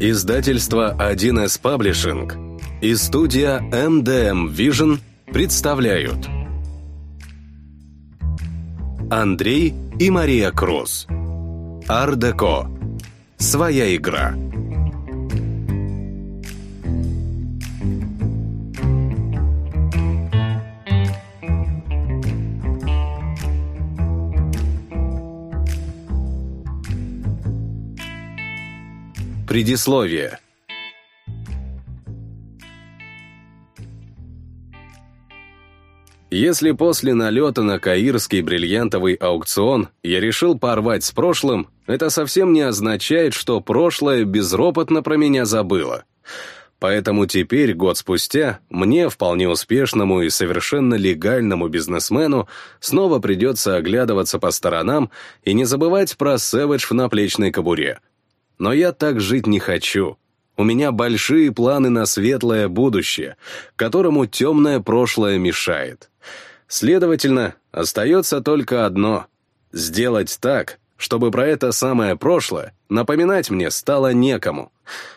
Издательство 1С Паблишинг и студия MDM Vision представляют. Андрей и Мария Круз Ардеко Своя игра Предисловие Если после налета на каирский бриллиантовый аукцион я решил порвать с прошлым, это совсем не означает, что прошлое безропотно про меня забыло. Поэтому теперь, год спустя, мне, вполне успешному и совершенно легальному бизнесмену, снова придется оглядываться по сторонам и не забывать про сэвэдж в наплечной кобуре. Но я так жить не хочу. У меня большие планы на светлое будущее, которому темное прошлое мешает. Следовательно, остается только одно — сделать так, чтобы про это самое прошлое напоминать мне стало некому.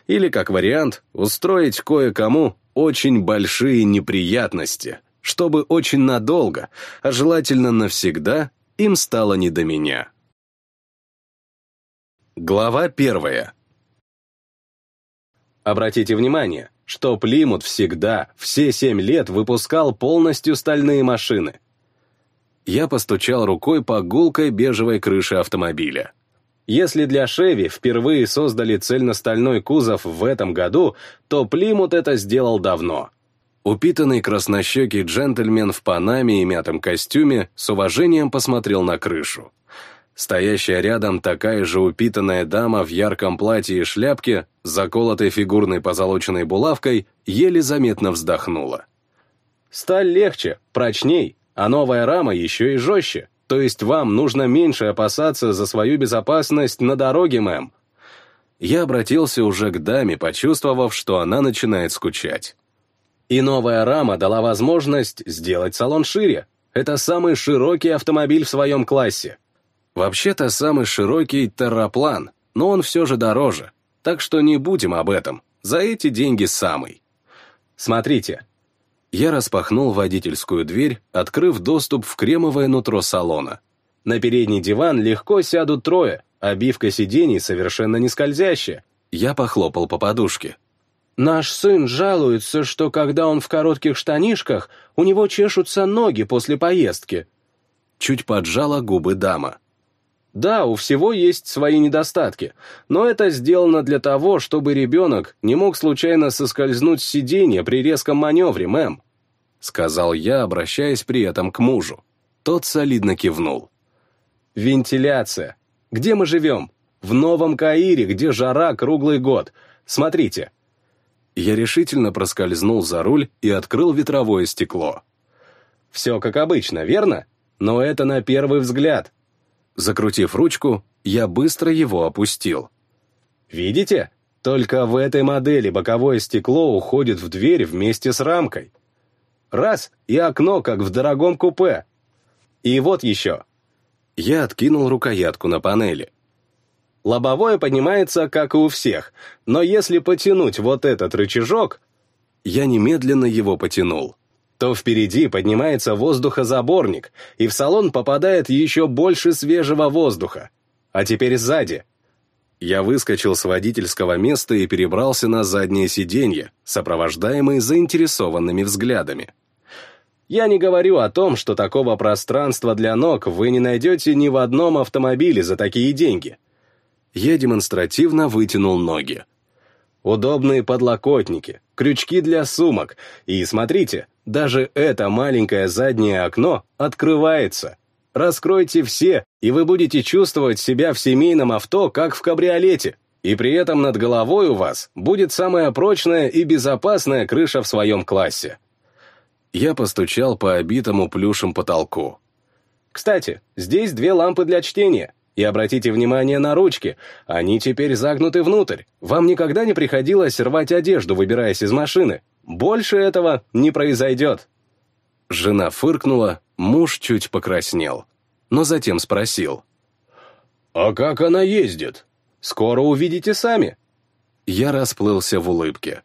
Или, как вариант, устроить кое-кому очень большие неприятности, чтобы очень надолго, а желательно навсегда, им стало не до меня. Глава первая. Обратите внимание, что Плимут всегда, все семь лет выпускал полностью стальные машины. Я постучал рукой по гулкой бежевой крыше автомобиля. Если для Шеви впервые создали цельностальной кузов в этом году, то Плимут это сделал давно. Упитанный краснощекий джентльмен в панаме и мятом костюме с уважением посмотрел на крышу. Стоящая рядом такая же упитанная дама в ярком платье и шляпке, заколотой фигурной позолоченной булавкой, еле заметно вздохнула. «Сталь легче, прочней, а новая рама еще и жестче, то есть вам нужно меньше опасаться за свою безопасность на дороге, мэм». Я обратился уже к даме, почувствовав, что она начинает скучать. И новая рама дала возможность сделать салон шире. Это самый широкий автомобиль в своем классе. Вообще-то самый широкий терраплан, но он все же дороже, так что не будем об этом, за эти деньги самый. Смотрите. Я распахнул водительскую дверь, открыв доступ в кремовое нутро салона. На передний диван легко сядут трое, обивка сидений совершенно не скользящая. Я похлопал по подушке. Наш сын жалуется, что когда он в коротких штанишках, у него чешутся ноги после поездки. Чуть поджала губы дама. Да, у всего есть свои недостатки, но это сделано для того, чтобы ребенок не мог случайно соскользнуть с сиденья при резком маневре, мэм», — сказал я, обращаясь при этом к мужу. Тот солидно кивнул. «Вентиляция. Где мы живем? В Новом Каире, где жара круглый год. Смотрите». Я решительно проскользнул за руль и открыл ветровое стекло. «Все как обычно, верно? Но это на первый взгляд, Закрутив ручку, я быстро его опустил. Видите? Только в этой модели боковое стекло уходит в дверь вместе с рамкой. Раз, и окно, как в дорогом купе. И вот еще. Я откинул рукоятку на панели. Лобовое поднимается, как и у всех, но если потянуть вот этот рычажок... Я немедленно его потянул то впереди поднимается воздухозаборник, и в салон попадает еще больше свежего воздуха. А теперь сзади. Я выскочил с водительского места и перебрался на заднее сиденье, сопровождаемый заинтересованными взглядами. Я не говорю о том, что такого пространства для ног вы не найдете ни в одном автомобиле за такие деньги. Я демонстративно вытянул ноги. Удобные подлокотники, крючки для сумок, и, смотрите, даже это маленькое заднее окно открывается. Раскройте все, и вы будете чувствовать себя в семейном авто, как в кабриолете. И при этом над головой у вас будет самая прочная и безопасная крыша в своем классе. Я постучал по обитому плюшем потолку. Кстати, здесь две лампы для чтения. И обратите внимание на ручки, они теперь загнуты внутрь. Вам никогда не приходилось рвать одежду, выбираясь из машины. Больше этого не произойдет. Жена фыркнула, муж чуть покраснел, но затем спросил. «А как она ездит? Скоро увидите сами». Я расплылся в улыбке.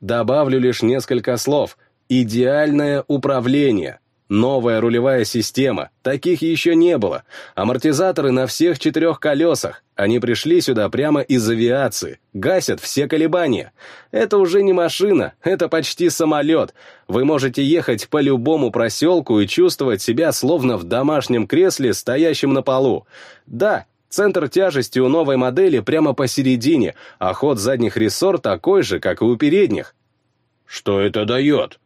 Добавлю лишь несколько слов. Идеальное управление. Новая рулевая система. Таких еще не было. Амортизаторы на всех четырех колесах. Они пришли сюда прямо из авиации. Гасят все колебания. Это уже не машина, это почти самолет. Вы можете ехать по любому проселку и чувствовать себя словно в домашнем кресле, стоящем на полу. Да, центр тяжести у новой модели прямо посередине, а ход задних рессор такой же, как и у передних. Что это дает?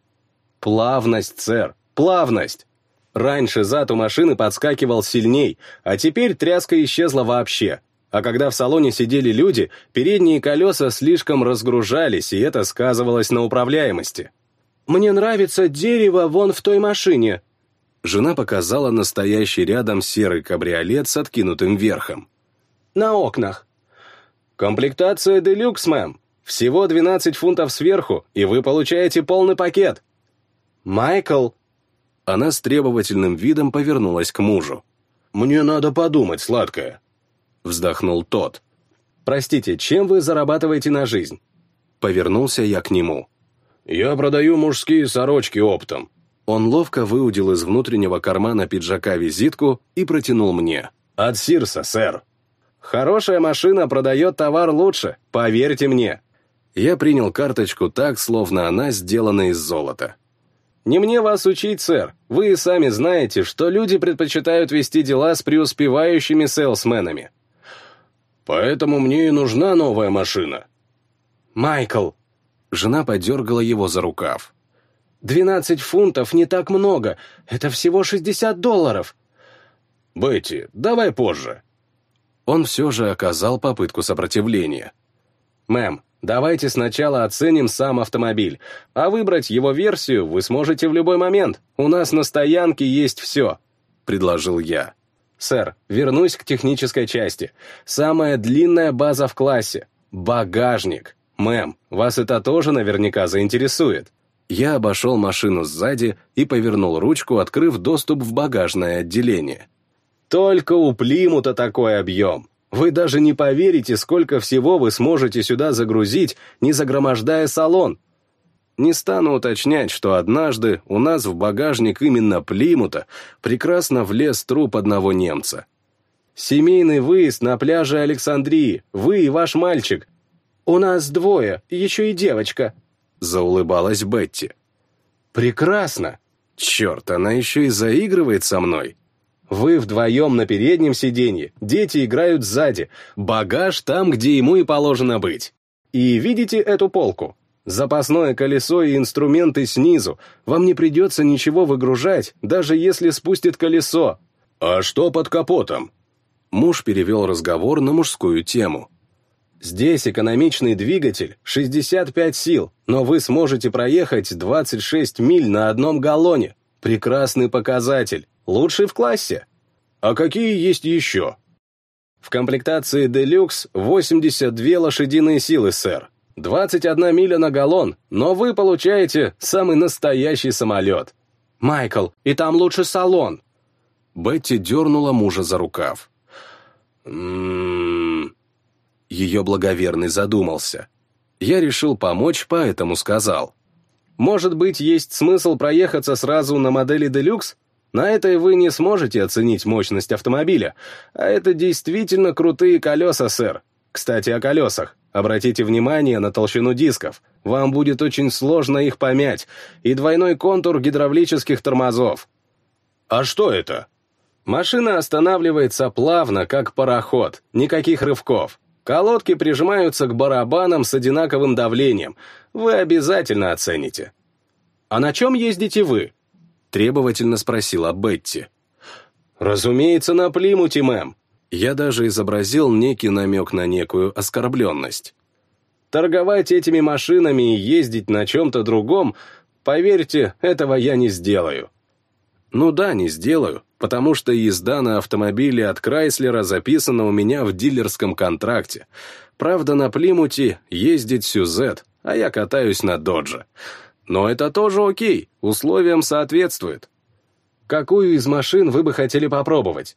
Плавность, сэр, плавность. Раньше зад у машины подскакивал сильней, а теперь тряска исчезла вообще. А когда в салоне сидели люди, передние колеса слишком разгружались, и это сказывалось на управляемости. «Мне нравится дерево вон в той машине». Жена показала настоящий рядом серый кабриолет с откинутым верхом. «На окнах». «Комплектация делюкс, мэм. Всего 12 фунтов сверху, и вы получаете полный пакет». «Майкл», она с требовательным видом повернулась к мужу. «Мне надо подумать, сладкая», — вздохнул тот. «Простите, чем вы зарабатываете на жизнь?» Повернулся я к нему. «Я продаю мужские сорочки оптом». Он ловко выудил из внутреннего кармана пиджака визитку и протянул мне. «От Сирса, сэр». «Хорошая машина продает товар лучше, поверьте мне». Я принял карточку так, словно она сделана из золота. Не мне вас учить, сэр. Вы и сами знаете, что люди предпочитают вести дела с преуспевающими селсменами. Поэтому мне и нужна новая машина. Майкл. Жена подергала его за рукав. «Двенадцать фунтов не так много. Это всего шестьдесят долларов». «Бетти, давай позже». Он все же оказал попытку сопротивления. «Мэм, Давайте сначала оценим сам автомобиль, а выбрать его версию вы сможете в любой момент. У нас на стоянке есть все», — предложил я. «Сэр, вернусь к технической части. Самая длинная база в классе. Багажник. Мэм, вас это тоже наверняка заинтересует». Я обошел машину сзади и повернул ручку, открыв доступ в багажное отделение. «Только у Плимута такой объем. Вы даже не поверите, сколько всего вы сможете сюда загрузить, не загромождая салон. Не стану уточнять, что однажды у нас в багажник именно Плимута прекрасно влез труп одного немца. Семейный выезд на пляже Александрии, вы и ваш мальчик. У нас двое, еще и девочка, заулыбалась Бетти. Прекрасно. Черт, она еще и заигрывает со мной. Вы вдвоем на переднем сиденье, дети играют сзади, багаж там, где ему и положено быть. И видите эту полку? Запасное колесо и инструменты снизу. Вам не придется ничего выгружать, даже если спустит колесо. А что под капотом? Муж перевел разговор на мужскую тему. Здесь экономичный двигатель 65 сил, но вы сможете проехать 26 миль на одном галлоне. Прекрасный показатель. Лучший в классе. А какие есть еще? В комплектации Deluxe 82 лошадиные силы, сэр. 21 миля на галлон, но вы получаете самый настоящий самолет. Майкл, и там лучше салон. Бетти дернула мужа за рукав. «М-м-м...» Ее благоверный задумался. Я решил помочь, поэтому сказал. «Может быть, есть смысл проехаться сразу на модели Deluxe? На этой вы не сможете оценить мощность автомобиля, а это действительно крутые колеса, сэр. Кстати, о колесах. Обратите внимание на толщину дисков. Вам будет очень сложно их помять. И двойной контур гидравлических тормозов. А что это? Машина останавливается плавно, как пароход. Никаких рывков. Колодки прижимаются к барабанам с одинаковым давлением. Вы обязательно оцените. А на чем ездите вы? Требовательно спросила Бетти. «Разумеется, на Плимуте, мэм». Я даже изобразил некий намек на некую оскорбленность. Торговать этими машинами и ездить на чем-то другом, поверьте, этого я не сделаю. Ну да, не сделаю, потому что езда на автомобиле от Крайслера записана у меня в дилерском контракте. Правда, на Плимуте ездит Сюзет, а я катаюсь на Додже. Но это тоже окей, условиям соответствует. Какую из машин вы бы хотели попробовать?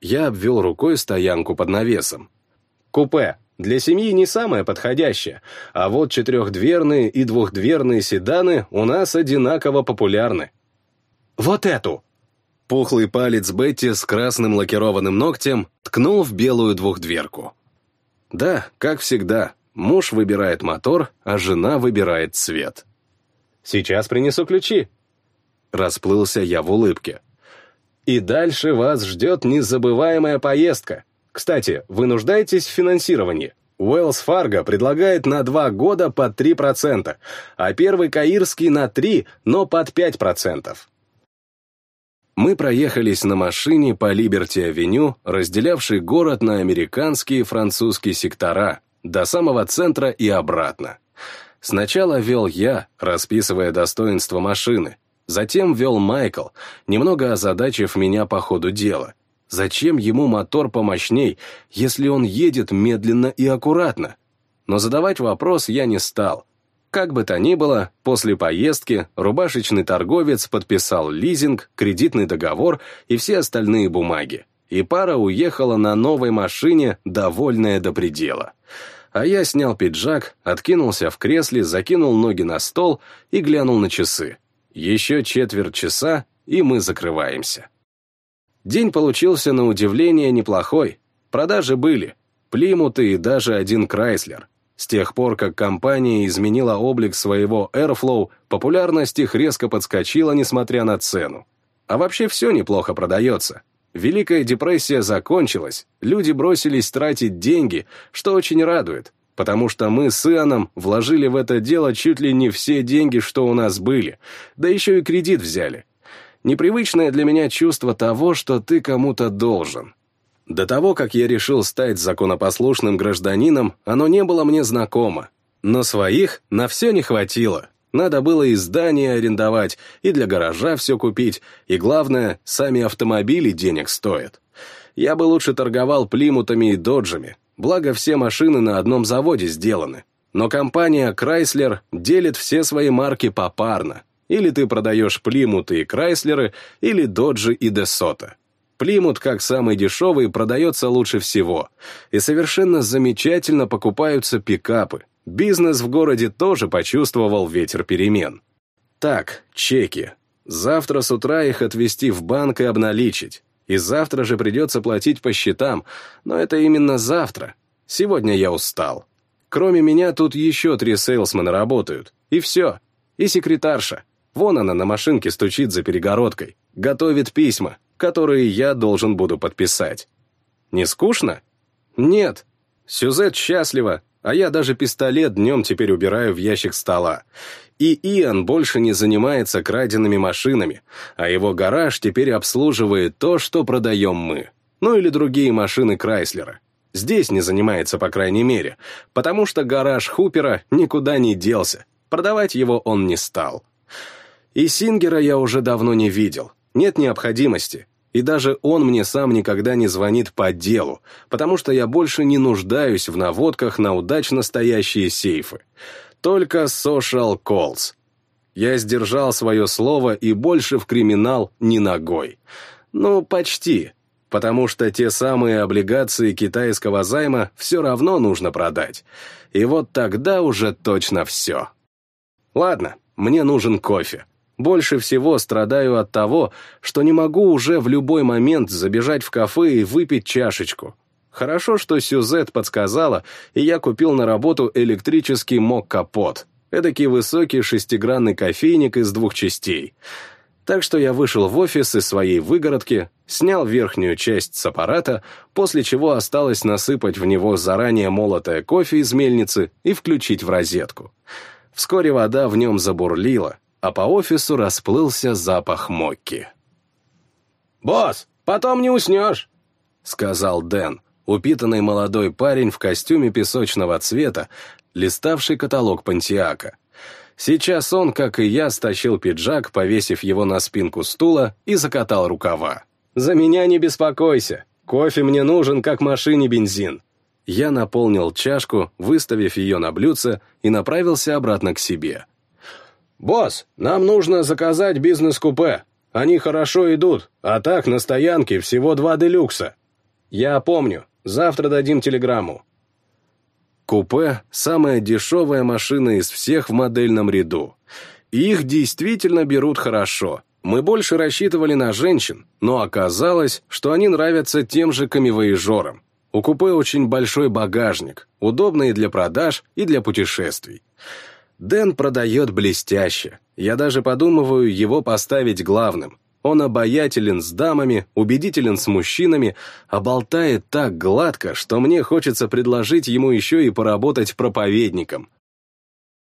Я обвел рукой стоянку под навесом. Купе. Для семьи не самое подходящее, а вот четырехдверные и двухдверные седаны у нас одинаково популярны. Вот эту! Пухлый палец Бетти с красным лакированным ногтем ткнул в белую двухдверку. Да, как всегда, муж выбирает мотор, а жена выбирает цвет. «Сейчас принесу ключи», — расплылся я в улыбке. «И дальше вас ждет незабываемая поездка. Кстати, вы нуждаетесь в финансировании?» Уэллс Фарго предлагает на два года под 3%, а первый Каирский на 3, но под 5%. Мы проехались на машине по Либерти-авеню, разделявшей город на американские и французские сектора, до самого центра и обратно. Сначала вел я, расписывая достоинства машины, затем вел Майкл, немного озадачив меня по ходу дела. Зачем ему мотор помощней, если он едет медленно и аккуратно? Но задавать вопрос я не стал — как бы то ни было, после поездки рубашечный торговец подписал лизинг, кредитный договор и все остальные бумаги. И пара уехала на новой машине, довольная до предела. А я снял пиджак, откинулся в кресле, закинул ноги на стол и глянул на часы. Еще четверть часа, и мы закрываемся. День получился на удивление неплохой. Продажи были. Плимуты и даже один Крайслер. С тех пор, как компания изменила облик своего Airflow, популярность их резко подскочила, несмотря на цену. А вообще все неплохо продается. Великая депрессия закончилась, люди бросились тратить деньги, что очень радует, потому что мы с Иоанном вложили в это дело чуть ли не все деньги, что у нас были, да еще и кредит взяли. Непривычное для меня чувство того, что ты кому-то должен. До того, как я решил стать законопослушным гражданином, оно не было мне знакомо. Но своих на все не хватило. Надо было и здание арендовать, и для гаража все купить, и, главное, сами автомобили денег стоят. Я бы лучше торговал плимутами и доджами, благо все машины на одном заводе сделаны. Но компания Chrysler делит все свои марки попарно. Или ты продаешь плимуты и Крайслеры, или доджи и Десота. Плимут, как самый дешевый, продается лучше всего. И совершенно замечательно покупаются пикапы. Бизнес в городе тоже почувствовал ветер перемен. Так, чеки. Завтра с утра их отвезти в банк и обналичить. И завтра же придется платить по счетам, но это именно завтра. Сегодня я устал. Кроме меня тут еще три сейлсмена работают. И все. И секретарша. Вон она на машинке стучит за перегородкой. Готовит письма которые я должен буду подписать. Не скучно? Нет. Сюзет счастлива, а я даже пистолет днем теперь убираю в ящик стола. И Иоанн больше не занимается краденными машинами, а его гараж теперь обслуживает то, что продаем мы. Ну или другие машины Крайслера. Здесь не занимается, по крайней мере, потому что гараж Хупера никуда не делся. Продавать его он не стал. И Сингера я уже давно не видел. Нет необходимости. И даже он мне сам никогда не звонит по делу, потому что я больше не нуждаюсь в наводках на удачно стоящие сейфы. Только social calls. Я сдержал свое слово и больше в криминал ни ногой. Ну, почти. Потому что те самые облигации китайского займа все равно нужно продать. И вот тогда уже точно все. Ладно, мне нужен кофе. Больше всего страдаю от того, что не могу уже в любой момент забежать в кафе и выпить чашечку. Хорошо, что Сюзет подсказала, и я купил на работу электрический мок-капот. Эдакий высокий шестигранный кофейник из двух частей. Так что я вышел в офис из своей выгородки, снял верхнюю часть с аппарата, после чего осталось насыпать в него заранее молотое кофе из мельницы и включить в розетку. Вскоре вода в нем забурлила, а по офису расплылся запах мокки. «Босс, потом не уснешь», — сказал Дэн, упитанный молодой парень в костюме песочного цвета, листавший каталог Пантиака. Сейчас он, как и я, стащил пиджак, повесив его на спинку стула и закатал рукава. «За меня не беспокойся. Кофе мне нужен, как машине бензин». Я наполнил чашку, выставив ее на блюдце, и направился обратно к себе. «Босс, нам нужно заказать бизнес-купе. Они хорошо идут, а так на стоянке всего два делюкса». «Я помню. Завтра дадим телеграмму». Купе – самая дешевая машина из всех в модельном ряду. Их действительно берут хорошо. Мы больше рассчитывали на женщин, но оказалось, что они нравятся тем же камевоежорам. У купе очень большой багажник, удобный и для продаж, и для путешествий. Дэн продает блестяще. Я даже подумываю его поставить главным. Он обаятелен с дамами, убедителен с мужчинами, а болтает так гладко, что мне хочется предложить ему еще и поработать проповедником.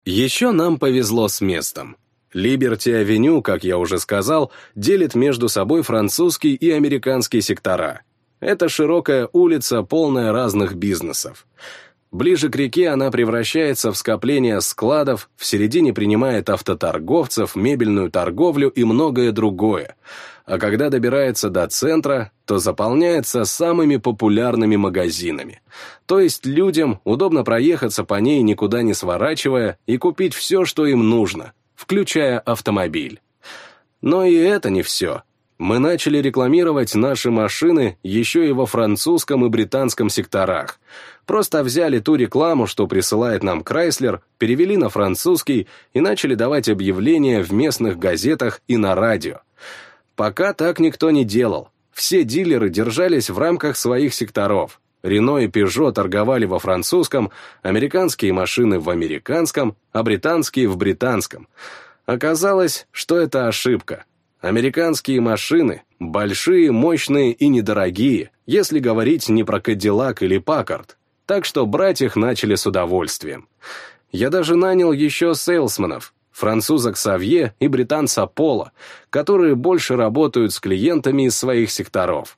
Еще нам повезло с местом. Либерти-авеню, как я уже сказал, делит между собой французский и американский сектора. Это широкая улица, полная разных бизнесов. Ближе к реке она превращается в скопление складов, в середине принимает автоторговцев, мебельную торговлю и многое другое. А когда добирается до центра, то заполняется самыми популярными магазинами. То есть людям удобно проехаться по ней, никуда не сворачивая, и купить все, что им нужно, включая автомобиль. Но и это не все мы начали рекламировать наши машины еще и во французском и британском секторах. Просто взяли ту рекламу, что присылает нам Крайслер, перевели на французский и начали давать объявления в местных газетах и на радио. Пока так никто не делал. Все дилеры держались в рамках своих секторов. Рено и Пежо торговали во французском, американские машины в американском, а британские в британском. Оказалось, что это ошибка. Американские машины – большие, мощные и недорогие, если говорить не про Кадиллак или Паккард, так что брать их начали с удовольствием. Я даже нанял еще сейлсменов, француза Ксавье и британца Пола, которые больше работают с клиентами из своих секторов.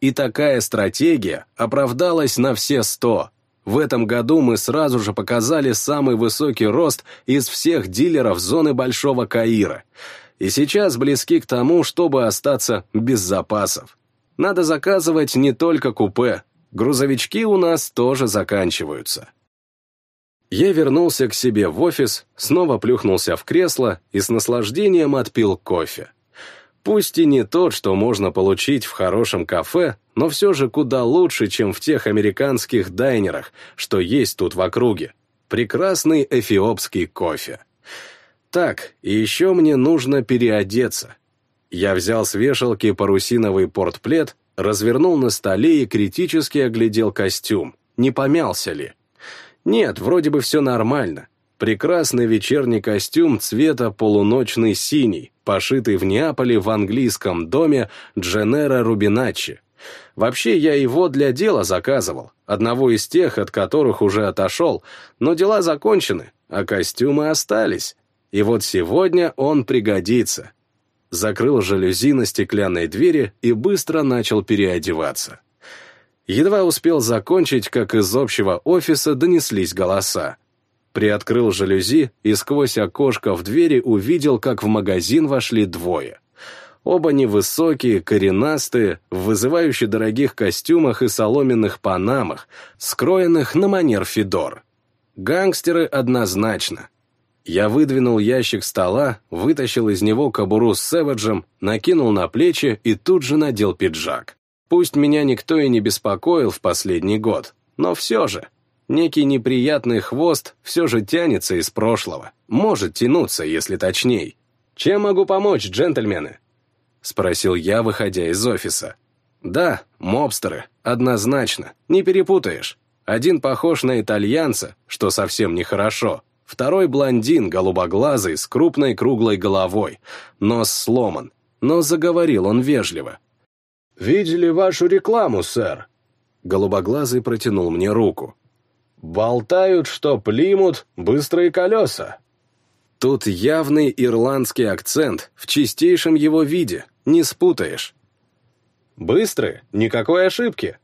И такая стратегия оправдалась на все сто. В этом году мы сразу же показали самый высокий рост из всех дилеров зоны Большого Каира – и сейчас близки к тому, чтобы остаться без запасов. Надо заказывать не только купе, грузовички у нас тоже заканчиваются. Я вернулся к себе в офис, снова плюхнулся в кресло и с наслаждением отпил кофе. Пусть и не тот, что можно получить в хорошем кафе, но все же куда лучше, чем в тех американских дайнерах, что есть тут в округе. Прекрасный эфиопский кофе. Так, и еще мне нужно переодеться. Я взял с вешалки парусиновый портплет, развернул на столе и критически оглядел костюм. Не помялся ли? Нет, вроде бы все нормально. Прекрасный вечерний костюм цвета полуночный синий, пошитый в Неаполе в английском доме Дженера Рубиначчи. Вообще, я его для дела заказывал, одного из тех, от которых уже отошел, но дела закончены, а костюмы остались. И вот сегодня он пригодится. Закрыл жалюзи на стеклянной двери и быстро начал переодеваться. Едва успел закончить, как из общего офиса донеслись голоса. Приоткрыл жалюзи и сквозь окошко в двери увидел, как в магазин вошли двое. Оба невысокие, коренастые, в вызывающе дорогих костюмах и соломенных панамах, скроенных на манер Федор. Гангстеры однозначно. Я выдвинул ящик стола, вытащил из него кобуру с сэвэджем, накинул на плечи и тут же надел пиджак. Пусть меня никто и не беспокоил в последний год, но все же. Некий неприятный хвост все же тянется из прошлого. Может тянуться, если точней. «Чем могу помочь, джентльмены?» Спросил я, выходя из офиса. «Да, мобстеры, однозначно, не перепутаешь. Один похож на итальянца, что совсем нехорошо, Второй блондин, голубоглазый, с крупной круглой головой. Нос сломан. Но заговорил он вежливо. «Видели вашу рекламу, сэр?» Голубоглазый протянул мне руку. «Болтают, что Плимут — быстрые колеса». Тут явный ирландский акцент, в чистейшем его виде, не спутаешь. «Быстрые? Никакой ошибки»,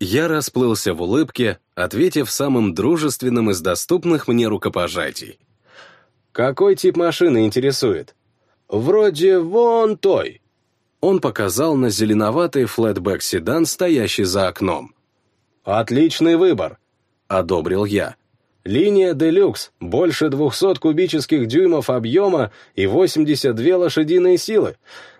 я расплылся в улыбке, ответив самым дружественным из доступных мне рукопожатий. «Какой тип машины интересует?» «Вроде вон той». Он показал на зеленоватый флетбэк-седан, стоящий за окном. «Отличный выбор», — одобрил я. «Линия «Делюкс», больше 200 кубических дюймов объема и 82 лошадиные силы.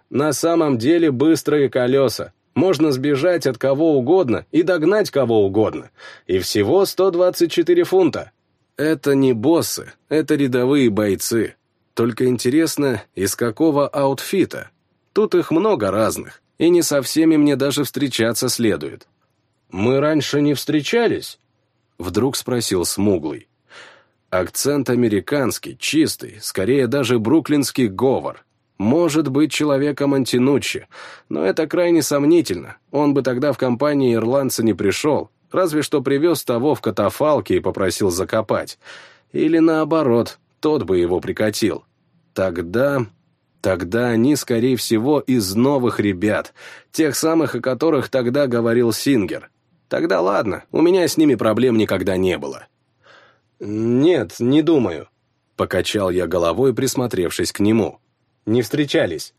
На самом деле быстрые колеса, Можно сбежать от кого угодно и догнать кого угодно. И всего 124 фунта. Это не боссы, это рядовые бойцы. Только интересно, из какого аутфита? Тут их много разных, и не со всеми мне даже встречаться следует. «Мы раньше не встречались?» Вдруг спросил Смуглый. Акцент американский, чистый, скорее даже бруклинский говор. Может быть человеком Антинуччи, но это крайне сомнительно. Он бы тогда в компании ирландца не пришел, разве что привез того в катафалке и попросил закопать. Или наоборот, тот бы его прикатил. Тогда... Тогда они, скорее всего, из новых ребят, тех самых, о которых тогда говорил Сингер. Тогда ладно, у меня с ними проблем никогда не было. «Нет, не думаю», — покачал я головой, присмотревшись к нему. «Не встречались».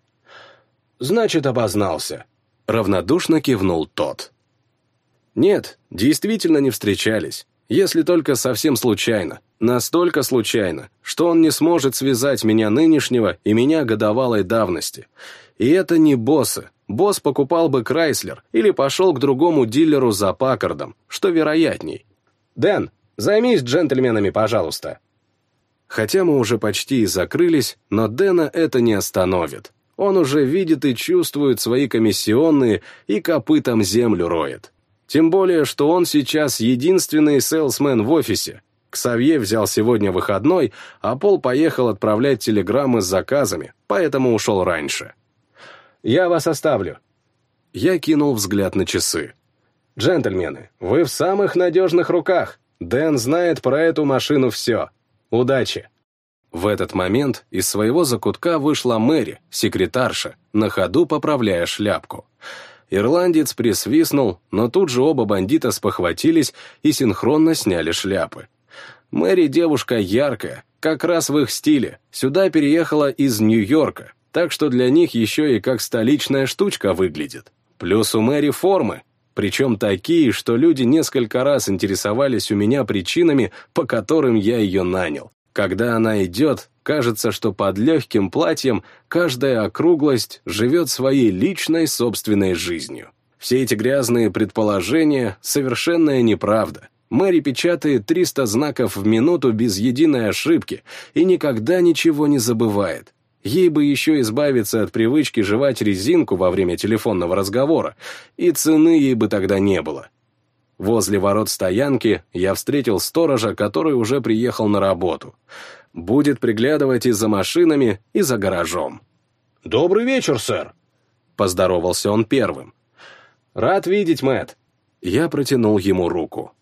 «Значит, обознался», — равнодушно кивнул тот. «Нет, действительно не встречались, если только совсем случайно, настолько случайно, что он не сможет связать меня нынешнего и меня годовалой давности. И это не боссы. Босс покупал бы Крайслер или пошел к другому дилеру за Паккардом, что вероятней. «Дэн, Займись джентльменами, пожалуйста». Хотя мы уже почти и закрылись, но Дэна это не остановит. Он уже видит и чувствует свои комиссионные и копытом землю роет. Тем более, что он сейчас единственный селсмен в офисе. Ксавье взял сегодня выходной, а Пол поехал отправлять телеграммы с заказами, поэтому ушел раньше. «Я вас оставлю». Я кинул взгляд на часы. «Джентльмены, вы в самых надежных руках. Дэн знает про эту машину все. Удачи!» В этот момент из своего закутка вышла Мэри, секретарша, на ходу поправляя шляпку. Ирландец присвистнул, но тут же оба бандита спохватились и синхронно сняли шляпы. Мэри девушка яркая, как раз в их стиле, сюда переехала из Нью-Йорка, так что для них еще и как столичная штучка выглядит. Плюс у Мэри формы, причем такие, что люди несколько раз интересовались у меня причинами, по которым я ее нанял. Когда она идет, кажется, что под легким платьем каждая округлость живет своей личной собственной жизнью. Все эти грязные предположения — совершенная неправда. Мэри печатает 300 знаков в минуту без единой ошибки и никогда ничего не забывает. Ей бы еще избавиться от привычки жевать резинку во время телефонного разговора, и цены ей бы тогда не было. Возле ворот стоянки я встретил сторожа, который уже приехал на работу. Будет приглядывать и за машинами, и за гаражом. «Добрый вечер, сэр!» Поздоровался он первым. «Рад видеть, Мэтт!» Я протянул ему руку.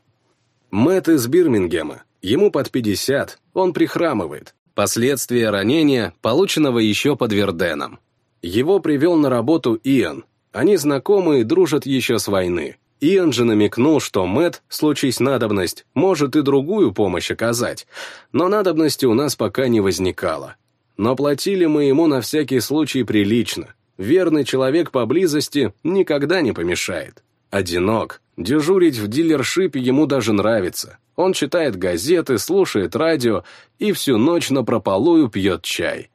Мэтт из Бирмингема. Ему под пятьдесят, он прихрамывает. Последствия ранения, полученного еще под Верденом. Его привел на работу Иэн. Они знакомы и дружат еще с войны. Иэн же намекнул, что Мэт, случись надобность, может и другую помощь оказать, но надобности у нас пока не возникало. Но платили мы ему на всякий случай прилично. Верный человек поблизости никогда не помешает. Одинок. Дежурить в дилершипе ему даже нравится. Он читает газеты, слушает радио и всю ночь напропалую пьет чай.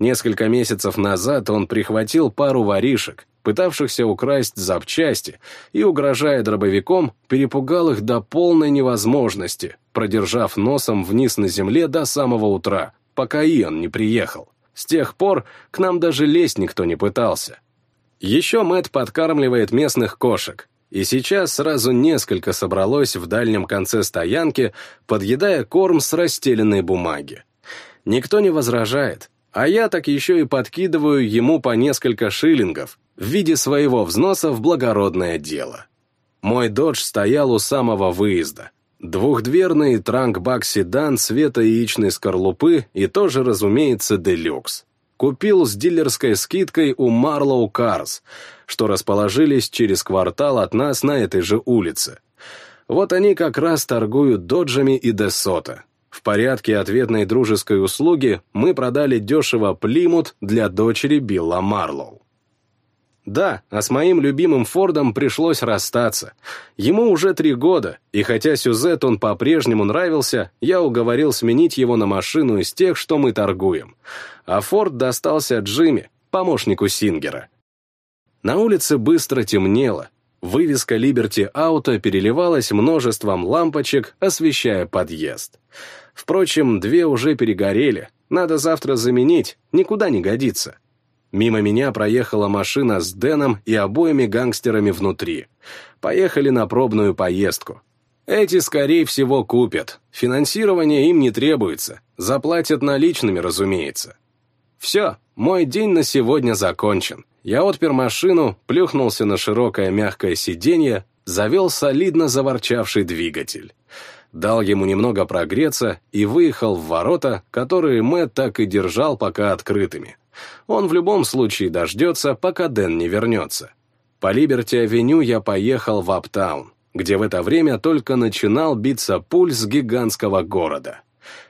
Несколько месяцев назад он прихватил пару воришек, пытавшихся украсть запчасти, и, угрожая дробовиком, перепугал их до полной невозможности, продержав носом вниз на земле до самого утра, пока Ион не приехал. С тех пор к нам даже лезть никто не пытался. Еще Мэт подкармливает местных кошек, и сейчас сразу несколько собралось в дальнем конце стоянки, подъедая корм с расстеленной бумаги. Никто не возражает, а я так еще и подкидываю ему по несколько шиллингов в виде своего взноса в благородное дело. Мой додж стоял у самого выезда. Двухдверный транк-бак-седан цвета яичной скорлупы и тоже, разумеется, делюкс купил с дилерской скидкой у Марлоу Карс, что расположились через квартал от нас на этой же улице. Вот они как раз торгуют доджами и Десота. В порядке ответной дружеской услуги мы продали дешево Плимут для дочери Билла Марлоу. Да, а с моим любимым Фордом пришлось расстаться. Ему уже три года, и хотя Сюзет он по-прежнему нравился, я уговорил сменить его на машину из тех, что мы торгуем. А Форд достался Джимми, помощнику Сингера. На улице быстро темнело. Вывеска Liberty Auto переливалась множеством лампочек, освещая подъезд. Впрочем, две уже перегорели. Надо завтра заменить, никуда не годится. Мимо меня проехала машина с Дэном и обоими гангстерами внутри. Поехали на пробную поездку. Эти, скорее всего, купят. Финансирование им не требуется. Заплатят наличными, разумеется. Все, мой день на сегодня закончен. Я отпер машину, плюхнулся на широкое мягкое сиденье, завел солидно заворчавший двигатель. Дал ему немного прогреться и выехал в ворота, которые Мэтт так и держал пока открытыми. Он в любом случае дождется, пока Дэн не вернется. По Либерти-авеню я поехал в Аптаун, где в это время только начинал биться пульс гигантского города.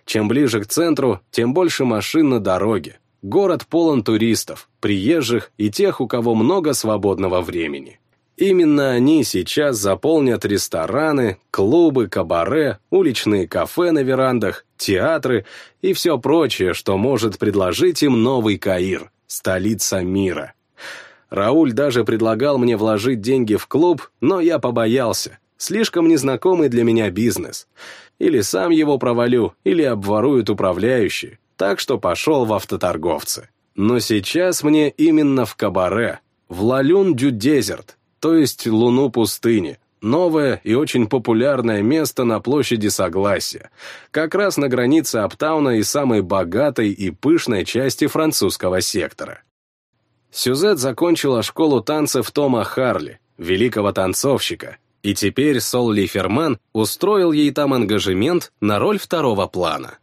Чем ближе к центру, тем больше машин на дороге. Город полон туристов, приезжих и тех, у кого много свободного времени. Именно они сейчас заполнят рестораны, клубы, кабаре, уличные кафе на верандах, театры и все прочее, что может предложить им новый Каир, столица мира. Рауль даже предлагал мне вложить деньги в клуб, но я побоялся. Слишком незнакомый для меня бизнес. Или сам его провалю, или обворуют управляющие, так что пошел в автоторговцы. Но сейчас мне именно в кабаре, в Лалюн-Дю-Дезерт, то есть Луну пустыни, новое и очень популярное место на площади Согласия, как раз на границе Аптауна и самой богатой и пышной части французского сектора. Сюзет закончила школу танцев Тома Харли, великого танцовщика, и теперь Сол Ли Ферман устроил ей там ангажемент на роль второго плана.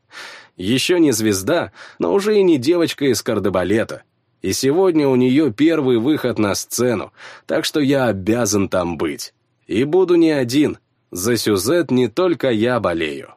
Еще не звезда, но уже и не девочка из кардебалета. И сегодня у нее первый выход на сцену, так что я обязан там быть. И буду не один. За Сюзет не только я болею.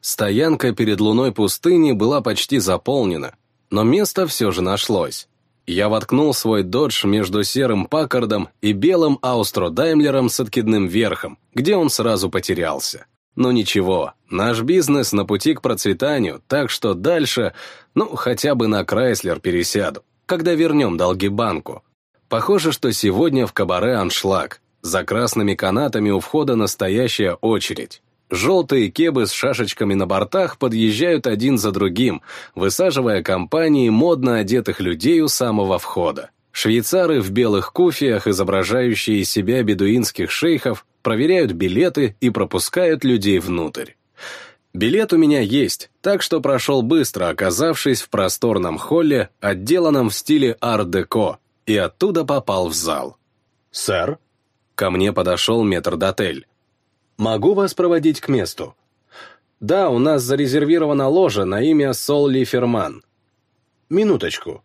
Стоянка перед луной пустыни была почти заполнена, но место все же нашлось. Я воткнул свой додж между серым Паккардом и белым Аустро Даймлером с откидным верхом, где он сразу потерялся. Но ничего, наш бизнес на пути к процветанию, так что дальше, ну, хотя бы на Крайслер пересяду, когда вернем долги банку. Похоже, что сегодня в кабаре аншлаг. За красными канатами у входа настоящая очередь. Желтые кебы с шашечками на бортах подъезжают один за другим, высаживая компании модно одетых людей у самого входа. Швейцары в белых куфиях, изображающие из себя бедуинских шейхов, проверяют билеты и пропускают людей внутрь. Билет у меня есть, так что прошел быстро, оказавшись в просторном холле, отделанном в стиле ар-деко, и оттуда попал в зал. «Сэр?» Ко мне подошел метрдотель. «Могу вас проводить к месту?» «Да, у нас зарезервирована ложа на имя Солли Ферман». «Минуточку»,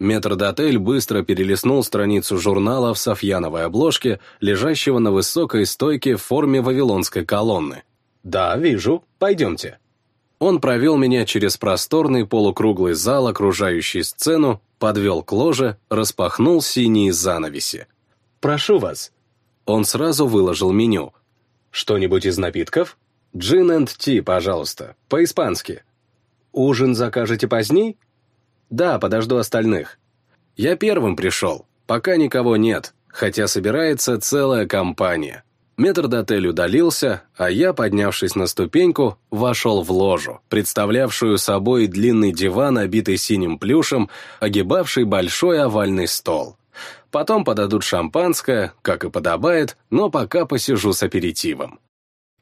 Метрдотель быстро перелистнул страницу журнала в софьяновой обложке, лежащего на высокой стойке в форме вавилонской колонны. «Да, вижу. Пойдемте». Он провел меня через просторный полукруглый зал, окружающий сцену, подвел к ложе, распахнул синие занавеси. «Прошу вас». Он сразу выложил меню. «Что-нибудь из напитков?» «Джин энд ти, пожалуйста, по-испански». «Ужин закажете поздней?» «Да, подожду остальных». Я первым пришел, пока никого нет, хотя собирается целая компания. Метрдотель удалился, а я, поднявшись на ступеньку, вошел в ложу, представлявшую собой длинный диван, обитый синим плюшем, огибавший большой овальный стол. Потом подадут шампанское, как и подобает, но пока посижу с аперитивом.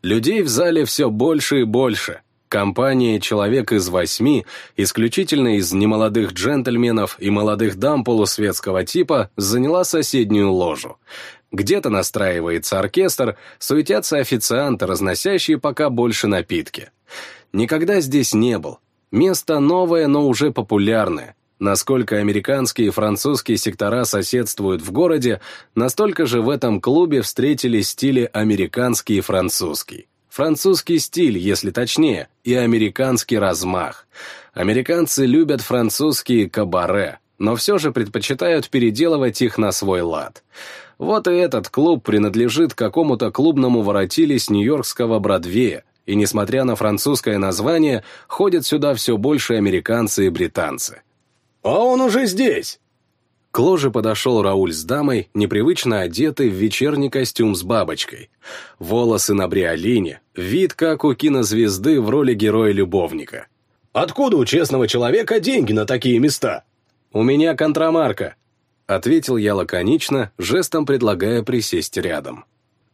Людей в зале все больше и больше, Компания «Человек из восьми», исключительно из немолодых джентльменов и молодых дам полусветского типа, заняла соседнюю ложу. Где-то настраивается оркестр, суетятся официанты, разносящие пока больше напитки. Никогда здесь не был. Место новое, но уже популярное. Насколько американские и французские сектора соседствуют в городе, настолько же в этом клубе встретили стили американский и французский. Французский стиль, если точнее, и американский размах. Американцы любят французские кабаре, но все же предпочитают переделывать их на свой лад. Вот и этот клуб принадлежит какому-то клубному воротиле с нью-йоркского Бродвея, и, несмотря на французское название, ходят сюда все больше американцы и британцы. «А он уже здесь!» К ложе подошел Рауль с дамой, непривычно одетый в вечерний костюм с бабочкой. Волосы на бриолине, вид как у кинозвезды в роли героя-любовника. «Откуда у честного человека деньги на такие места?» «У меня контрамарка», — ответил я лаконично, жестом предлагая присесть рядом.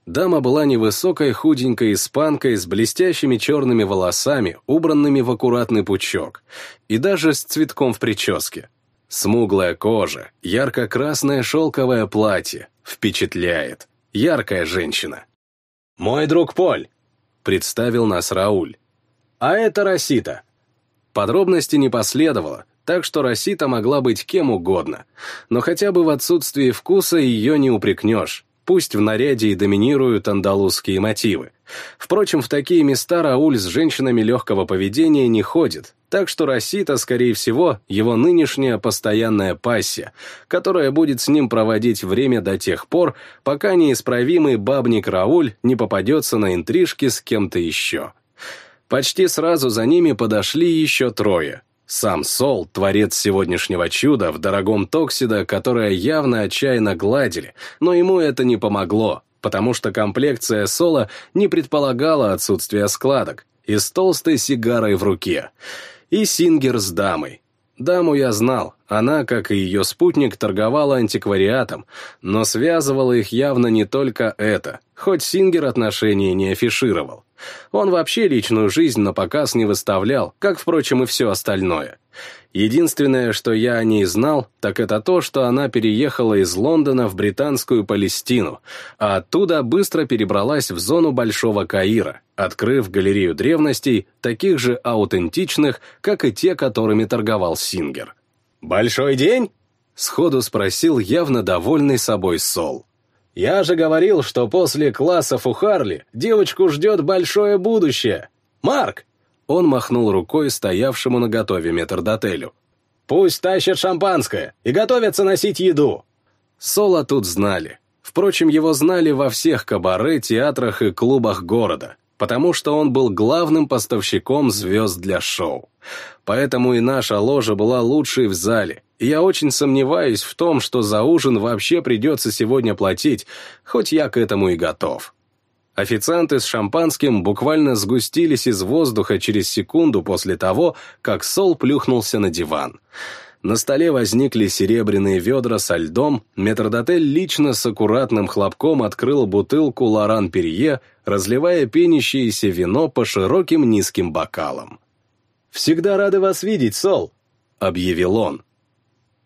Дама была невысокой, худенькой испанкой с блестящими черными волосами, убранными в аккуратный пучок, и даже с цветком в прическе. Смуглая кожа, ярко-красное шелковое платье. Впечатляет. Яркая женщина. «Мой друг Поль», — представил нас Рауль. «А это Росита». Подробности не последовало, так что Росита могла быть кем угодно, но хотя бы в отсутствии вкуса ее не упрекнешь. Пусть в наряде и доминируют андалузские мотивы. Впрочем, в такие места Рауль с женщинами легкого поведения не ходит, так что Росита, скорее всего, его нынешняя постоянная пассия, которая будет с ним проводить время до тех пор, пока неисправимый бабник Рауль не попадется на интрижки с кем-то еще. Почти сразу за ними подошли еще трое, сам Сол, творец сегодняшнего чуда в дорогом Токсида, которое явно отчаянно гладили, но ему это не помогло, потому что комплекция Сола не предполагала отсутствия складок, и с толстой сигарой в руке. И Сингер с дамой. Даму я знал, она, как и ее спутник, торговала антиквариатом, но связывала их явно не только это, хоть Сингер отношения не афишировал. Он вообще личную жизнь на показ не выставлял, как, впрочем, и все остальное. Единственное, что я о ней знал, так это то, что она переехала из Лондона в британскую Палестину, а оттуда быстро перебралась в зону Большого Каира, открыв галерею древностей, таких же аутентичных, как и те, которыми торговал Сингер. «Большой день?» — сходу спросил явно довольный собой Сол. Я же говорил, что после классов у Харли девочку ждет большое будущее. Марк!» Он махнул рукой стоявшему на готове метрдотелю. «Пусть тащат шампанское и готовятся носить еду!» Соло тут знали. Впрочем, его знали во всех кабаре, театрах и клубах города потому что он был главным поставщиком звезд для шоу. Поэтому и наша ложа была лучшей в зале, и я очень сомневаюсь в том, что за ужин вообще придется сегодня платить, хоть я к этому и готов. Официанты с шампанским буквально сгустились из воздуха через секунду после того, как Сол плюхнулся на диван. На столе возникли серебряные ведра со льдом, метрдотель лично с аккуратным хлопком открыл бутылку Лоран Перье, разливая пенящееся вино по широким низким бокалам. «Всегда рады вас видеть, Сол», — объявил он.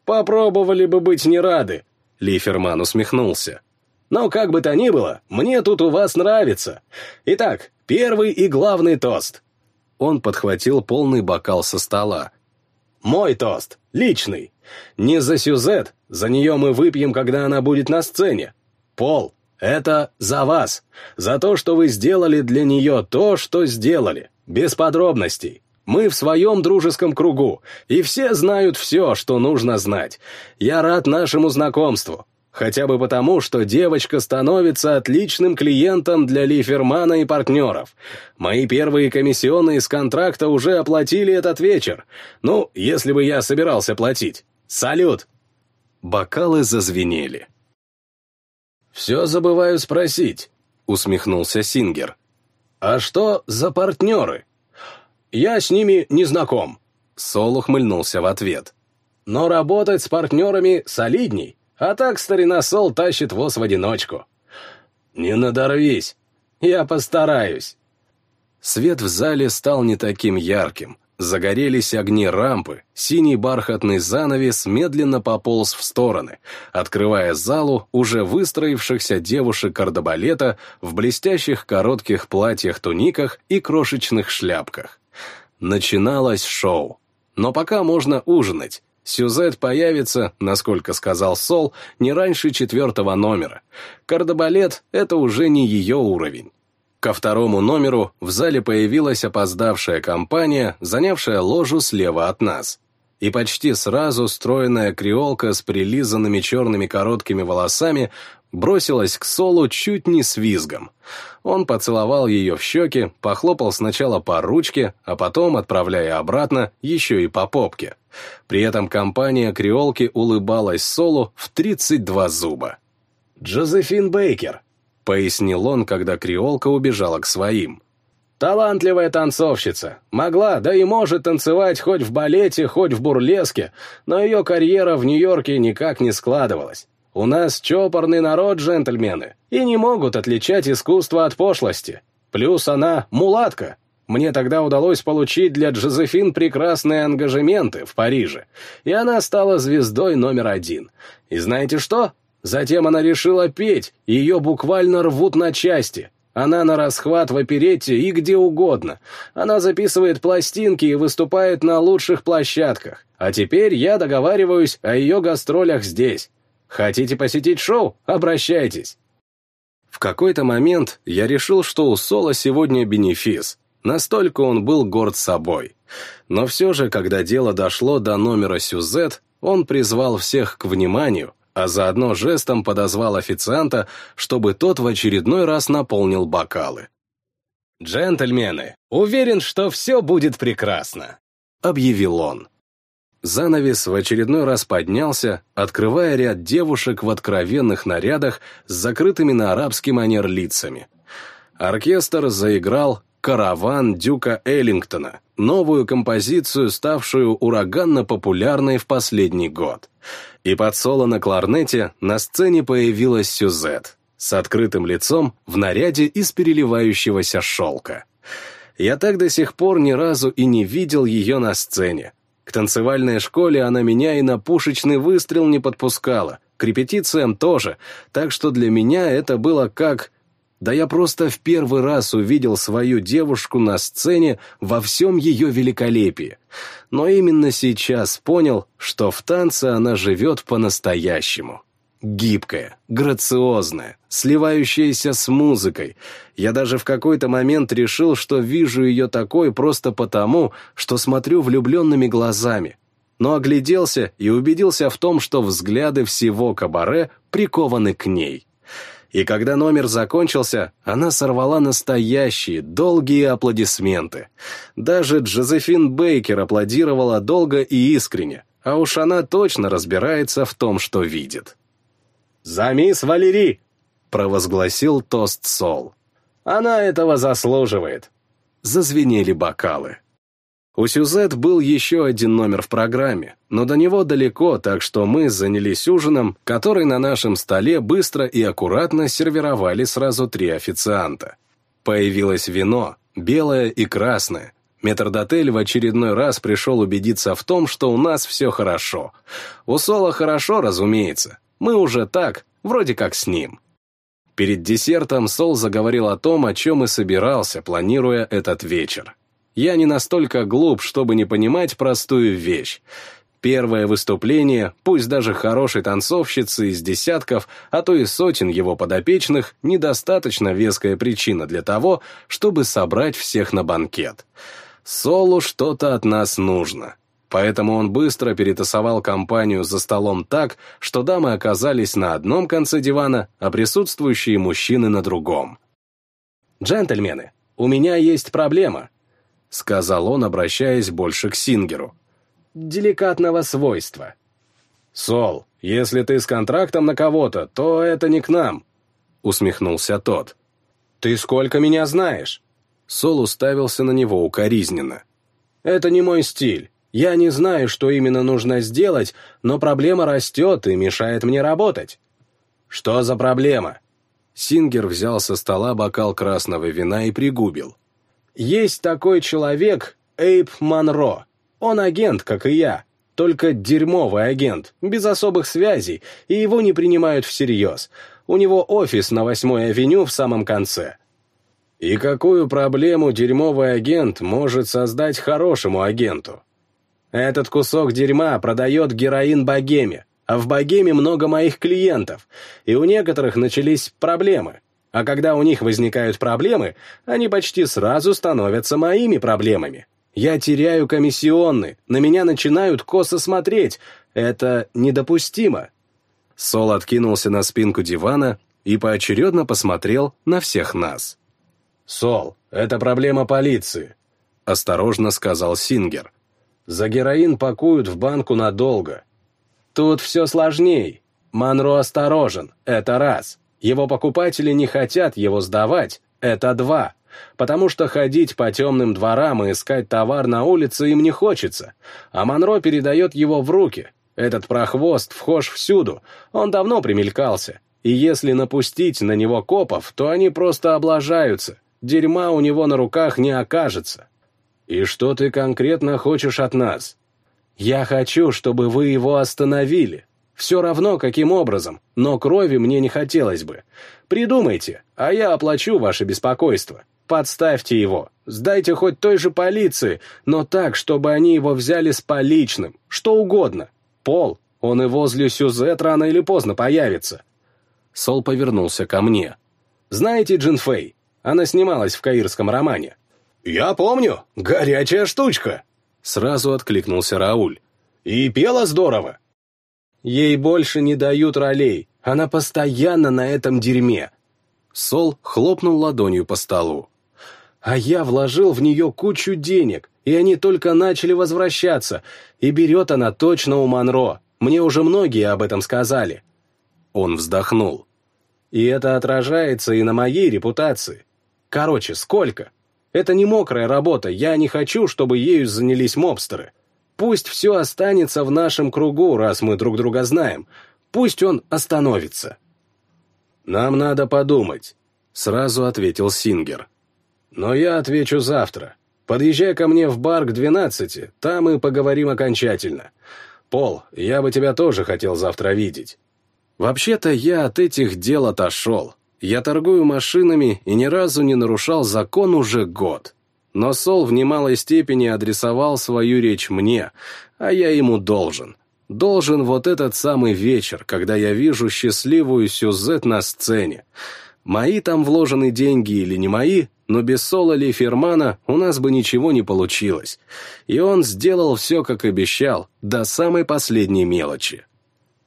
«Попробовали бы быть не рады», — Лиферман усмехнулся. «Но как бы то ни было, мне тут у вас нравится. Итак, первый и главный тост». Он подхватил полный бокал со стола. Мой тост, личный. Не за Сюзет, за нее мы выпьем, когда она будет на сцене. Пол, это за вас, за то, что вы сделали для нее то, что сделали, без подробностей. Мы в своем дружеском кругу, и все знают все, что нужно знать. Я рад нашему знакомству. Хотя бы потому, что девочка становится отличным клиентом для Лифермана и партнеров. Мои первые комиссионные с контракта уже оплатили этот вечер. Ну, если бы я собирался платить. Салют!» Бокалы зазвенели. «Все забываю спросить», — усмехнулся Сингер. «А что за партнеры?» «Я с ними не знаком», — Сол ухмыльнулся в ответ. «Но работать с партнерами солидней. А так старина Сол тащит воз в одиночку. Не надорвись, я постараюсь. Свет в зале стал не таким ярким. Загорелись огни рампы, синий бархатный занавес медленно пополз в стороны, открывая залу уже выстроившихся девушек кардебалета в блестящих коротких платьях-туниках и крошечных шляпках. Начиналось шоу. Но пока можно ужинать, Сюзет появится, насколько сказал Сол, не раньше четвертого номера. Кардебалет — это уже не ее уровень. Ко второму номеру в зале появилась опоздавшая компания, занявшая ложу слева от нас. И почти сразу стройная креолка с прилизанными черными короткими волосами бросилась к Солу чуть не с визгом. Он поцеловал ее в щеки, похлопал сначала по ручке, а потом, отправляя обратно, еще и по попке. При этом компания креолки улыбалась Солу в 32 зуба. «Джозефин Бейкер», — пояснил он, когда креолка убежала к своим. Талантливая танцовщица. Могла, да и может танцевать хоть в балете, хоть в бурлеске, но ее карьера в Нью-Йорке никак не складывалась. У нас чопорный народ, джентльмены, и не могут отличать искусство от пошлости. Плюс она мулатка. Мне тогда удалось получить для Джозефин прекрасные ангажементы в Париже, и она стала звездой номер один. И знаете что? Затем она решила петь, ее буквально рвут на части — она на расхват в оперете и где угодно. Она записывает пластинки и выступает на лучших площадках. А теперь я договариваюсь о ее гастролях здесь. Хотите посетить шоу? Обращайтесь. В какой-то момент я решил, что у Соло сегодня бенефис. Настолько он был горд собой. Но все же, когда дело дошло до номера Сюзет, он призвал всех к вниманию, а заодно жестом подозвал официанта, чтобы тот в очередной раз наполнил бокалы. «Джентльмены, уверен, что все будет прекрасно», — объявил он. Занавес в очередной раз поднялся, открывая ряд девушек в откровенных нарядах с закрытыми на арабский манер лицами. Оркестр заиграл «Караван Дюка Эллингтона», новую композицию, ставшую ураганно популярной в последний год. И под соло на кларнете на сцене появилась Сюзет с открытым лицом в наряде из переливающегося шелка. Я так до сих пор ни разу и не видел ее на сцене. К танцевальной школе она меня и на пушечный выстрел не подпускала, к репетициям тоже, так что для меня это было как да я просто в первый раз увидел свою девушку на сцене во всем ее великолепии. Но именно сейчас понял, что в танце она живет по-настоящему. Гибкая, грациозная, сливающаяся с музыкой. Я даже в какой-то момент решил, что вижу ее такой просто потому, что смотрю влюбленными глазами. Но огляделся и убедился в том, что взгляды всего кабаре прикованы к ней и когда номер закончился, она сорвала настоящие, долгие аплодисменты. Даже Джозефин Бейкер аплодировала долго и искренне, а уж она точно разбирается в том, что видит. «За мисс Валери!» — провозгласил тост Сол. «Она этого заслуживает!» Зазвенели бокалы. У Сюзет был еще один номер в программе, но до него далеко, так что мы занялись ужином, который на нашем столе быстро и аккуратно сервировали сразу три официанта. Появилось вино, белое и красное. Метрдотель в очередной раз пришел убедиться в том, что у нас все хорошо. У Соло хорошо, разумеется. Мы уже так, вроде как с ним. Перед десертом Сол заговорил о том, о чем и собирался, планируя этот вечер. Я не настолько глуп, чтобы не понимать простую вещь. Первое выступление, пусть даже хорошей танцовщицы из десятков, а то и сотен его подопечных, недостаточно веская причина для того, чтобы собрать всех на банкет. Солу что-то от нас нужно. Поэтому он быстро перетасовал компанию за столом так, что дамы оказались на одном конце дивана, а присутствующие мужчины на другом. «Джентльмены, у меня есть проблема», — сказал он, обращаясь больше к Сингеру. «Деликатного свойства». «Сол, если ты с контрактом на кого-то, то это не к нам», — усмехнулся тот. «Ты сколько меня знаешь?» Сол уставился на него укоризненно. «Это не мой стиль. Я не знаю, что именно нужно сделать, но проблема растет и мешает мне работать». «Что за проблема?» Сингер взял со стола бокал красного вина и пригубил. Есть такой человек, Эйп Монро. Он агент, как и я, только дерьмовый агент, без особых связей, и его не принимают всерьез. У него офис на восьмой авеню в самом конце. И какую проблему дерьмовый агент может создать хорошему агенту? Этот кусок дерьма продает героин богеме, а в богеме много моих клиентов, и у некоторых начались проблемы. А когда у них возникают проблемы, они почти сразу становятся моими проблемами. Я теряю комиссионны, на меня начинают косо смотреть. Это недопустимо. Сол откинулся на спинку дивана и поочередно посмотрел на всех нас. «Сол, это проблема полиции», — осторожно сказал Сингер. «За героин пакуют в банку надолго. Тут все сложней. Монро осторожен, это раз. Его покупатели не хотят его сдавать, это два. Потому что ходить по темным дворам и искать товар на улице им не хочется. А Монро передает его в руки. Этот прохвост вхож всюду, он давно примелькался. И если напустить на него копов, то они просто облажаются. Дерьма у него на руках не окажется. И что ты конкретно хочешь от нас? Я хочу, чтобы вы его остановили. Все равно, каким образом, но крови мне не хотелось бы. Придумайте, а я оплачу ваше беспокойство. Подставьте его, сдайте хоть той же полиции, но так, чтобы они его взяли с поличным, что угодно. Пол, он и возле Сюзет рано или поздно появится. Сол повернулся ко мне. Знаете Джин Фэй? Она снималась в каирском романе. «Я помню, горячая штучка!» Сразу откликнулся Рауль. «И пела здорово!» Ей больше не дают ролей, она постоянно на этом дерьме. Сол хлопнул ладонью по столу. А я вложил в нее кучу денег, и они только начали возвращаться, и берет она точно у Монро. Мне уже многие об этом сказали. Он вздохнул. И это отражается и на моей репутации. Короче, сколько? Это не мокрая работа, я не хочу, чтобы ею занялись мобстеры. Пусть все останется в нашем кругу, раз мы друг друга знаем. Пусть он остановится. Нам надо подумать, сразу ответил Сингер. Но я отвечу завтра. Подъезжай ко мне в бар к двенадцати, там и поговорим окончательно. Пол, я бы тебя тоже хотел завтра видеть. Вообще-то я от этих дел отошел. Я торгую машинами и ни разу не нарушал закон уже год. Но Сол в немалой степени адресовал свою речь мне, а я ему должен. Должен вот этот самый вечер, когда я вижу счастливую Сюзет на сцене. Мои там вложены деньги или не мои, но без Сола или Фермана у нас бы ничего не получилось. И он сделал все, как обещал, до самой последней мелочи.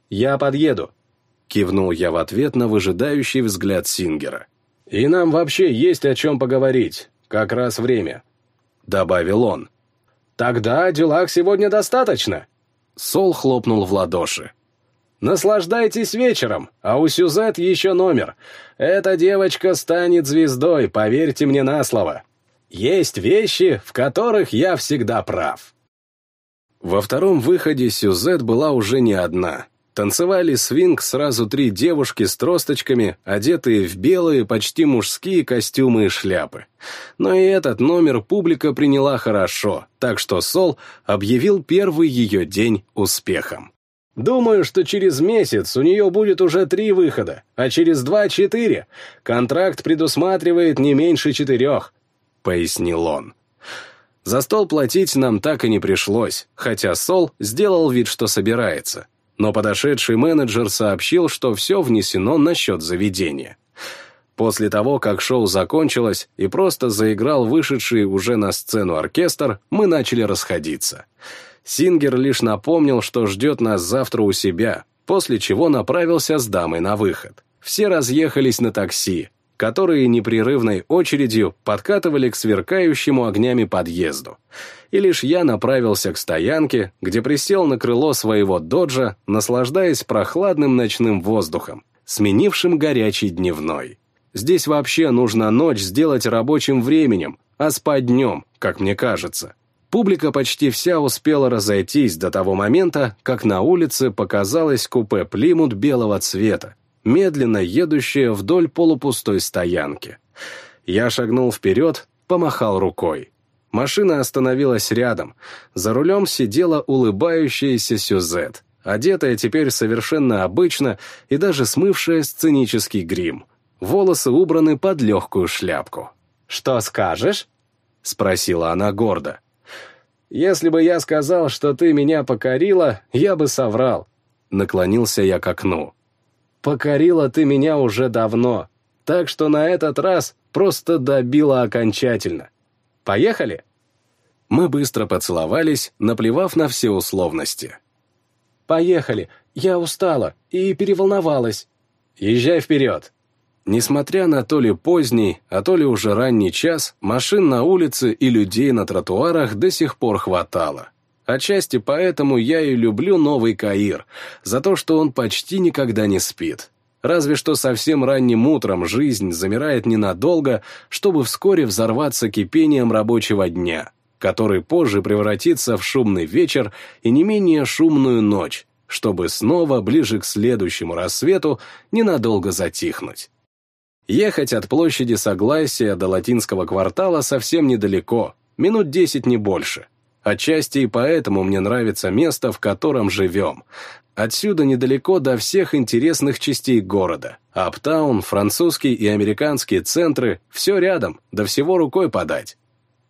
«Я подъеду», — кивнул я в ответ на выжидающий взгляд Сингера. «И нам вообще есть о чем поговорить. Как раз время», — добавил он. «Тогда делах сегодня достаточно», — Сол хлопнул в ладоши. «Наслаждайтесь вечером, а у Сюзет еще номер. Эта девочка станет звездой, поверьте мне на слово. Есть вещи, в которых я всегда прав». Во втором выходе Сюзет была уже не одна. Танцевали свинг сразу три девушки с тросточками, одетые в белые, почти мужские костюмы и шляпы. Но и этот номер публика приняла хорошо, так что Сол объявил первый ее день успехом. «Думаю, что через месяц у нее будет уже три выхода, а через два — четыре. Контракт предусматривает не меньше четырех», — пояснил он. За стол платить нам так и не пришлось, хотя Сол сделал вид, что собирается но подошедший менеджер сообщил, что все внесено на счет заведения. После того, как шоу закончилось и просто заиграл вышедший уже на сцену оркестр, мы начали расходиться. Сингер лишь напомнил, что ждет нас завтра у себя, после чего направился с дамой на выход. Все разъехались на такси, которые непрерывной очередью подкатывали к сверкающему огнями подъезду. И лишь я направился к стоянке, где присел на крыло своего доджа, наслаждаясь прохладным ночным воздухом, сменившим горячий дневной. Здесь вообще нужно ночь сделать рабочим временем, а спать днем, как мне кажется. Публика почти вся успела разойтись до того момента, как на улице показалось купе «Плимут» белого цвета, медленно едущая вдоль полупустой стоянки. Я шагнул вперед, помахал рукой. Машина остановилась рядом. За рулем сидела улыбающаяся Сюзет, одетая теперь совершенно обычно и даже смывшая сценический грим. Волосы убраны под легкую шляпку. «Что скажешь?» — спросила она гордо. «Если бы я сказал, что ты меня покорила, я бы соврал». Наклонился я к окну. Покорила ты меня уже давно, так что на этот раз просто добила окончательно. Поехали?» Мы быстро поцеловались, наплевав на все условности. «Поехали, я устала и переволновалась. Езжай вперед!» Несмотря на то ли поздний, а то ли уже ранний час, машин на улице и людей на тротуарах до сих пор хватало. Отчасти поэтому я и люблю новый Каир, за то, что он почти никогда не спит. Разве что совсем ранним утром жизнь замирает ненадолго, чтобы вскоре взорваться кипением рабочего дня, который позже превратится в шумный вечер и не менее шумную ночь, чтобы снова, ближе к следующему рассвету, ненадолго затихнуть. Ехать от площади Согласия до латинского квартала совсем недалеко, минут десять не больше. Отчасти и поэтому мне нравится место, в котором живем. Отсюда недалеко до всех интересных частей города. Аптаун, французский и американские центры — все рядом, до всего рукой подать.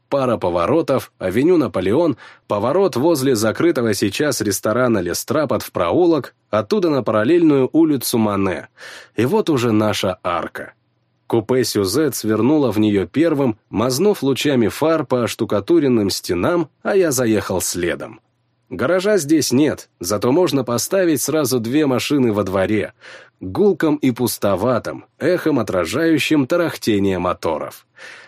Пара поворотов, авеню Наполеон, поворот возле закрытого сейчас ресторана Лестрапот в проулок, оттуда на параллельную улицу Мане. И вот уже наша арка. Купе Сюзет свернуло в нее первым, мазнув лучами фар по штукатуренным стенам, а я заехал следом. Гаража здесь нет, зато можно поставить сразу две машины во дворе, гулком и пустоватым, эхом отражающим тарахтение моторов.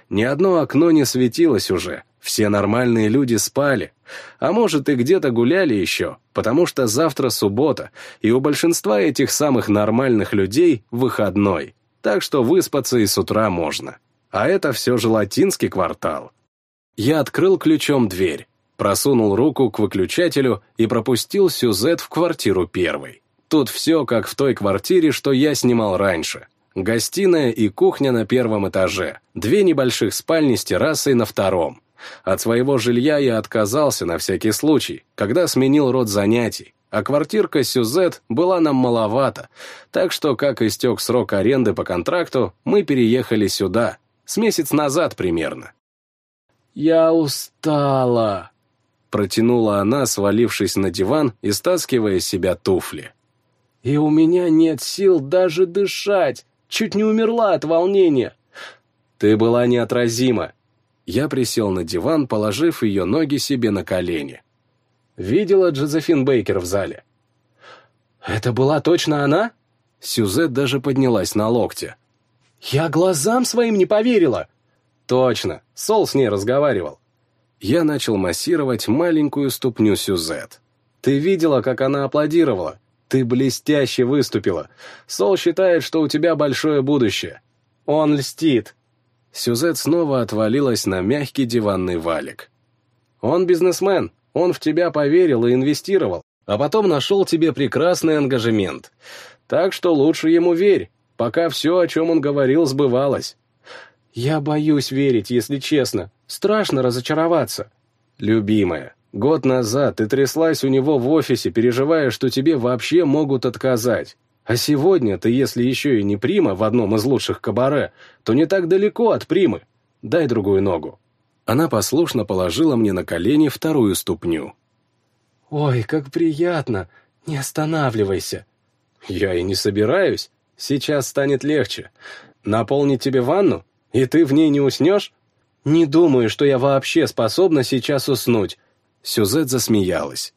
Ни одно окно не светилось уже, все нормальные люди спали, а может и где-то гуляли еще, потому что завтра суббота, и у большинства этих самых нормальных людей выходной так что выспаться и с утра можно. А это все же латинский квартал. Я открыл ключом дверь, просунул руку к выключателю и пропустил Сюзет в квартиру первой. Тут все как в той квартире, что я снимал раньше. Гостиная и кухня на первом этаже, две небольших спальни с террасой на втором. От своего жилья я отказался на всякий случай, когда сменил род занятий, а квартирка Сюзет была нам маловато, так что, как истек срок аренды по контракту, мы переехали сюда, с месяц назад примерно. «Я устала», — протянула она, свалившись на диван и стаскивая с себя туфли. «И у меня нет сил даже дышать, чуть не умерла от волнения». «Ты была неотразима». Я присел на диван, положив ее ноги себе на колени. Видела Джозефин Бейкер в зале. «Это была точно она?» Сюзет даже поднялась на локте. «Я глазам своим не поверила!» «Точно, Сол с ней разговаривал». Я начал массировать маленькую ступню Сюзет. «Ты видела, как она аплодировала? Ты блестяще выступила. Сол считает, что у тебя большое будущее. Он льстит». Сюзет снова отвалилась на мягкий диванный валик. «Он бизнесмен, он в тебя поверил и инвестировал, а потом нашел тебе прекрасный ангажемент. Так что лучше ему верь, пока все, о чем он говорил, сбывалось. Я боюсь верить, если честно. Страшно разочароваться. Любимая, год назад ты тряслась у него в офисе, переживая, что тебе вообще могут отказать. А сегодня ты, если еще и не прима в одном из лучших кабаре, то не так далеко от примы. Дай другую ногу. Она послушно положила мне на колени вторую ступню. «Ой, как приятно! Не останавливайся!» «Я и не собираюсь. Сейчас станет легче. Наполнить тебе ванну? И ты в ней не уснешь?» «Не думаю, что я вообще способна сейчас уснуть». Сюзет засмеялась.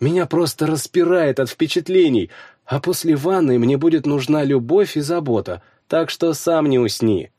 «Меня просто распирает от впечатлений, а после ванны мне будет нужна любовь и забота, так что сам не усни».